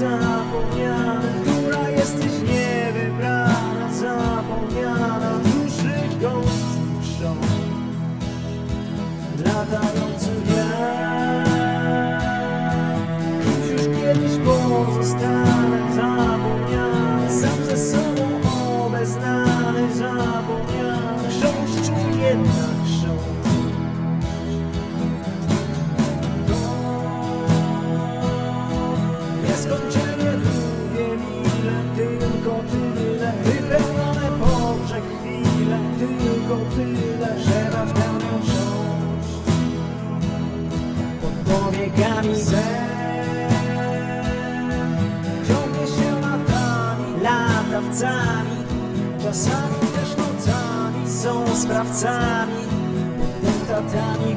reason biegami Ciągnie się latami, latawcami. Czasami też nocami Są sprawcami, potentatami